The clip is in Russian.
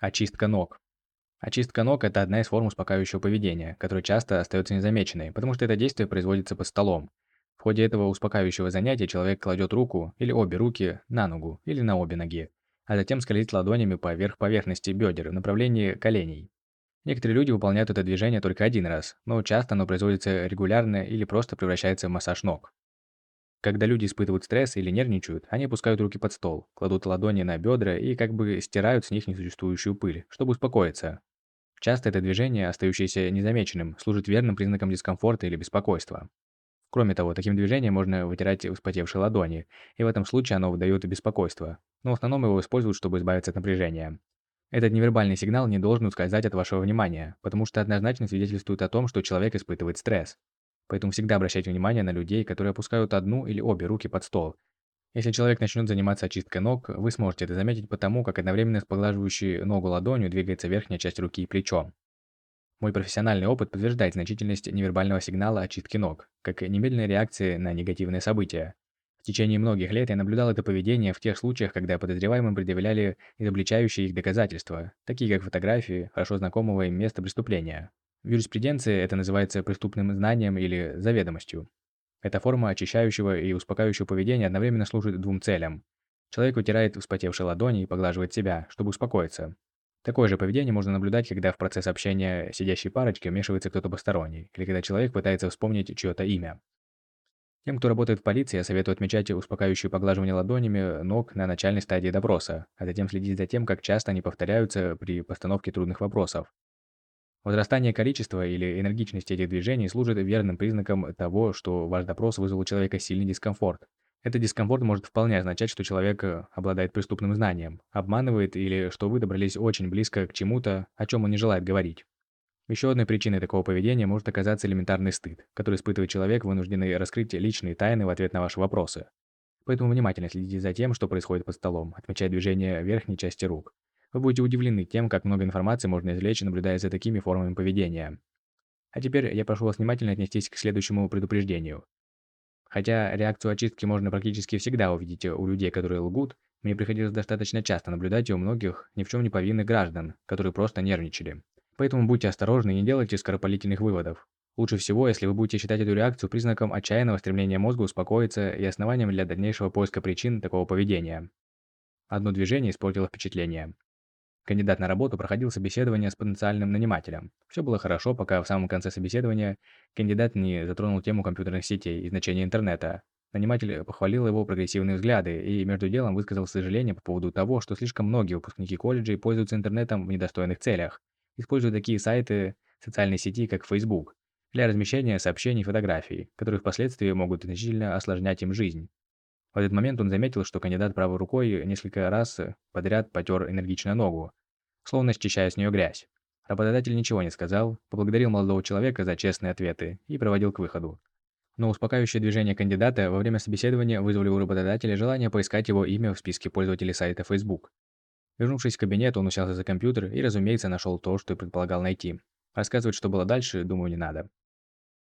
Очистка ног. Очистка ног – это одна из форм успокаивающего поведения, которая часто остается незамеченной, потому что это действие производится под столом. В ходе этого успокаивающего занятия человек кладет руку или обе руки на ногу или на обе ноги, а затем скользит ладонями поверх поверхности бедер в направлении коленей. Некоторые люди выполняют это движение только один раз, но часто оно производится регулярно или просто превращается в массаж ног. Когда люди испытывают стресс или нервничают, они опускают руки под стол, кладут ладони на бедра и как бы стирают с них несуществующую пыль, чтобы успокоиться. Часто это движение, остающееся незамеченным, служит верным признаком дискомфорта или беспокойства. Кроме того, таким движением можно вытирать вспотевшие ладони, и в этом случае оно выдает беспокойство. Но в основном его используют, чтобы избавиться от напряжения. Этот невербальный сигнал не должен ускользать от вашего внимания, потому что однозначно свидетельствует о том, что человек испытывает стресс. Поэтому всегда обращайте внимание на людей, которые опускают одну или обе руки под стол. Если человек начнет заниматься очисткой ног, вы сможете это заметить потому, как одновременно с поглаживающей ногу ладонью двигается верхняя часть руки и плечо. Мой профессиональный опыт подтверждает значительность невербального сигнала очистки ног, как и немедленной реакции на негативные события. В течение многих лет я наблюдал это поведение в тех случаях, когда подозреваемым предъявляли изобличающие их доказательства, такие как фотографии хорошо знакомого им места преступления. В юриспруденции это называется преступным знанием или заведомостью. Эта форма очищающего и успокаивающего поведения одновременно служит двум целям. Человек вытирает вспотевшие ладони и поглаживает себя, чтобы успокоиться. Такое же поведение можно наблюдать, когда в процесс общения сидящей парочки вмешивается кто-то посторонний, или когда человек пытается вспомнить чье-то имя. Тем, кто работает в полиции, я советую отмечать успокаивающее поглаживание ладонями ног на начальной стадии допроса, а затем следить за тем, как часто они повторяются при постановке трудных вопросов. Возрастание количества или энергичности этих движений служит верным признаком того, что ваш допрос вызвал у человека сильный дискомфорт. Этот дискомфорт может вполне означать, что человек э, обладает преступным знанием, обманывает или что вы добрались очень близко к чему-то, о чем он не желает говорить. Еще одной причиной такого поведения может оказаться элементарный стыд, который испытывает человек, вынужденный раскрыть личные тайны в ответ на ваши вопросы. Поэтому внимательно следите за тем, что происходит под столом, отмечая движение верхней части рук. Вы будете удивлены тем, как много информации можно извлечь, наблюдая за такими формами поведения. А теперь я прошу вас внимательно отнестись к следующему предупреждению. Хотя реакцию очистки можно практически всегда увидеть у людей, которые лгут, мне приходилось достаточно часто наблюдать у многих ни в чем не повинных граждан, которые просто нервничали. Поэтому будьте осторожны и не делайте скоропалительных выводов. Лучше всего, если вы будете считать эту реакцию признаком отчаянного стремления мозга успокоиться и основанием для дальнейшего поиска причин такого поведения. Одно движение испортило впечатление. Кандидат на работу проходил собеседование с потенциальным нанимателем. Все было хорошо, пока в самом конце собеседования кандидат не затронул тему компьютерных сетей и значения интернета. Наниматель похвалил его прогрессивные взгляды и между делом высказал сожаление по поводу того, что слишком многие выпускники колледжей пользуются интернетом в недостойных целях, используя такие сайты социальной сети, как Facebook, для размещения сообщений и фотографий, которые впоследствии могут значительно осложнять им жизнь. В этот момент он заметил, что кандидат правой рукой несколько раз подряд потер энергично ногу, словно счищая с нее грязь. Работодатель ничего не сказал, поблагодарил молодого человека за честные ответы и проводил к выходу. Но успокаивающее движение кандидата во время собеседования вызвали у работодателя желание поискать его имя в списке пользователей сайта Facebook. Вернувшись в кабинет, он уселся за компьютер и, разумеется, нашел то, что и предполагал найти. Рассказывать, что было дальше, думаю, не надо.